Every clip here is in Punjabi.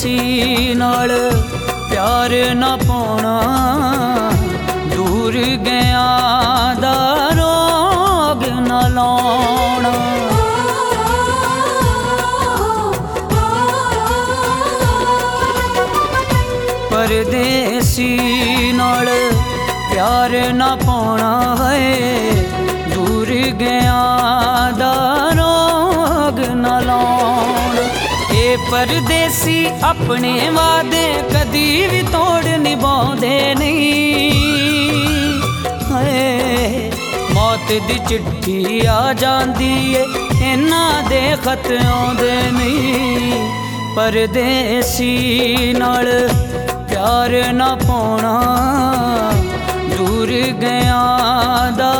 ਪਰਦੇਸੀ ਨਾਲ ਪਿਆਰ ਨਾ ਪਾਉਣਾ। ਦੂਰ ਗਿਆ ਦਾ ਰੋਗ ਨਾ ਲਾਉਣਾ। ਪਰਦੇਸੀ ਨਾਲ ਪਿਆਰ ਨਾ ਪਾਉਣਾ ਹੈ। ਦੂਰ ਗਿਆ ਇਹ ਪਰਦੇਸੀ ਆਪਣੇ ਵਾਦੇ ਕਦੀ ਵੀ ਤੋੜ ਨਿਭਾਉਂਦੇ ਨਹੀਂ। ਹਾਏ, ਮੌਤ ਦੀ ਚਿੱਠੀ ਆ ਜਾਂਦੀ ਏ, ਇਹਨਾਂ ਦੇ ਖਤ ਆਉਂਦੇ ਨਹੀਂ। ਪਰਦੇਸੀ ਨਾਲ ਪਿਆਰ ਨਾ ਪਾਉਣਾ, ਦੂਰ ਗਿਆ ਦਾ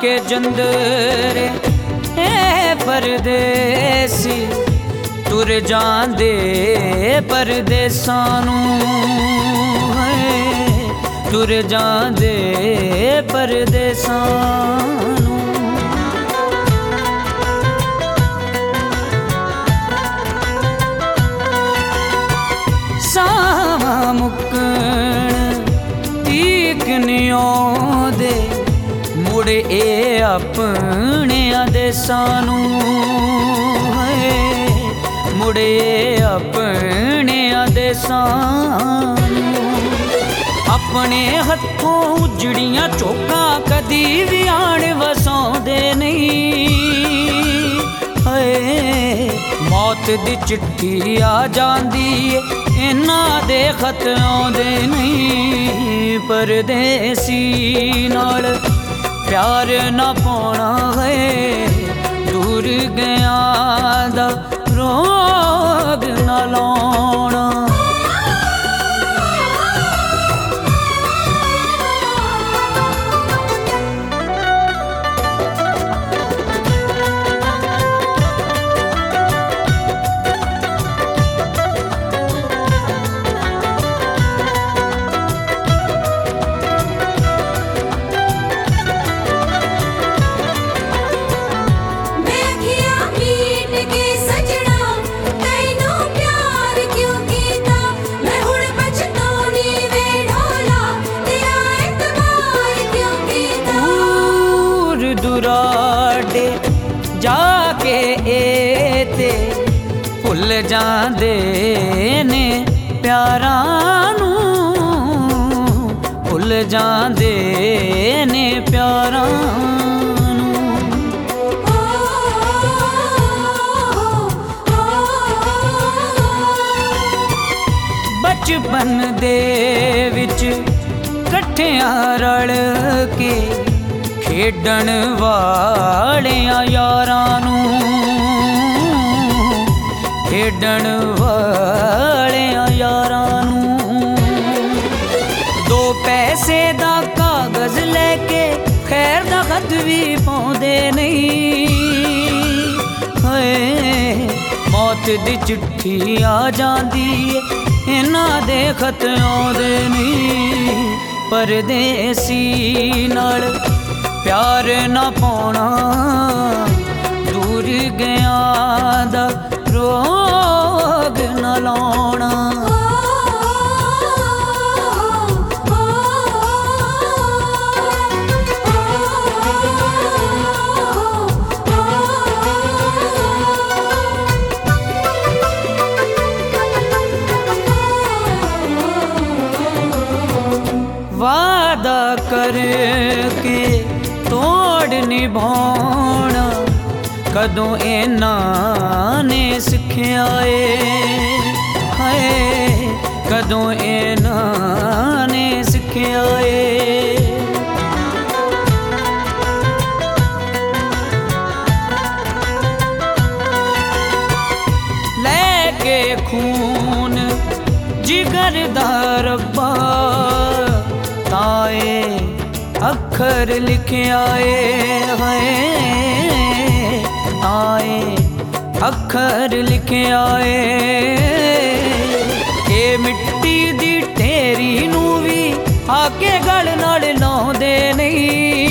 ਕੇ ਜੰਦਰੇ ਏ ਪਰਦੇਸੀ ਤੁਰ ਜਾਂਦੇ ਪਰਦੇਸਾਂ ਨੂੰ। ਹੈ ਤੁਰ ਜਾਂਦੇ ਪਰਦੇਸਾਂ ਨੂੰ। ਸਾਵਾ ਮੁਕਣ, ਤੀਕ ਨਿਉ ਦੇ ਮੁੜ ਇਹ ਆਪਣੇ ਆਦੇਸਾਂ ਨੂੰ। ਹੈ ਮੁੜ ਇਹ ਆਪਣੇ ਆਦੇਸਾਂ ਆਪਣੇ ਹੱਥੋਂ ਉਜੜੀਆਂ ਚੋਕਾਂ ਕਦੀ ਵੀ ਆਣ ਵਸਾਉਂਦੇ ਨਹੀਂ। ਹਏ, ਮੌਤ ਦੀ ਚਿੱਠੀ ਆ ਜਾਂਦੀ ਏ, ਇਹਨਾਂ ਦੇ ਖਤ ਆਉਂਦੇ ਨਹੀਂ। ਪਰਦੇਸੀ ਨਾਲ ਪਿਆਰ ਨਾ ਪਾਉਣਾ ਹੈ ਦੂਰ ਗਿਆ ਦੂਰ ਜਾ ਕੇ ਏ ਤੇ ਭੁੱਲ ਜਾਂਦੇ ਨੇ ਪਿਆਰਾਂ ਨੂੰ। ਭੁੱਲ ਜਾਂਦੇ ਨੇ ਪਿਆਰਾਂ ਨੂੰ। ਬਚਪਨ ਦੇ ਵਿੱਚ ਇਕੱਠਿਆਂ ਰਲ ਕੇ ਖੇਡਣ ਵਾਲਿਆਂ ਯਾਰਾਂ ਨੂੰ। ਖੇਡਣ ਵਾਲਿਆਂ ਯਾਰਾਂ ਨੂੰ। ਦੋ ਪੈਸੇ ਦਾ ਕਾਗਜ਼ ਲੈ ਕੇ ਖੈਰ ਦਾ ਖਤ ਵੀ ਪਾਉਂਦੇ ਨਹੀਂ। ਹਏ, ਮੌਤ ਦੀ ਚਿੱਠੀ ਆ ਜਾਂਦੀ ਏ, ਇਹਨਾਂ ਦੇ ਖਤ ਆਉਂਦੇ ਨਹੀਂ। ਪਰਦੇਸੀ ਨਾਲ ਪਿਆਰ ਨਾ ਪਾਉਣਾ। ਦੂਰ ਗਿਆ ਦਾ ਰੋਗ ਨਾ ਲਾਉਣਾ। ਵਾਦਾ ਕਰੇ ਨਿਭਾਉਣਾ। ਕਦੋਂ ਇਹਨਾਂ ਨੇ ਸਿੱਖਿਆ ਏ? ਹਾਏ, ਕਦੋਂ ਇਹਨਾਂ ਨੇ ਸਿੱਖਿਆ ਏ? ਲੈ ਕੇ ਖੂਨ ਜਿਗਰ ਦਾ ਰੱਬਾ, ਤਾਏ ਅੱਖਰ ਲਿਖਿਆ ਏ ਹਏ, ਆਏ ਅੱਖਰ ਲਿਖਿਆ ਏ ਇਹ ਮਿੱਟੀ ਦੀ ਢੇਰੀ ਨੂੰ ਵੀ ਆ ਕੇ ਗਲ ਨਾਲ ਲਾਉਂਦੇ ਨਹੀਂ।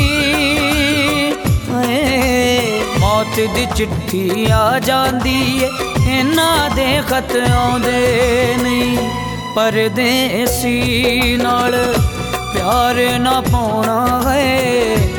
ਏ ਮੌਤ ਦੀ ਚਿੱਠੀ ਆ ਜਾਂਦੀ ਏ, ਇਹਨਾਂ ਦੇ ਖਤ ਆਉਂਦੇ ਨਹੀਂ। ਪਰਦੇਸੀ ਨਾਲ ਪਿਆਰ ਨਾ ਪਾਉਣਾ ਹੈ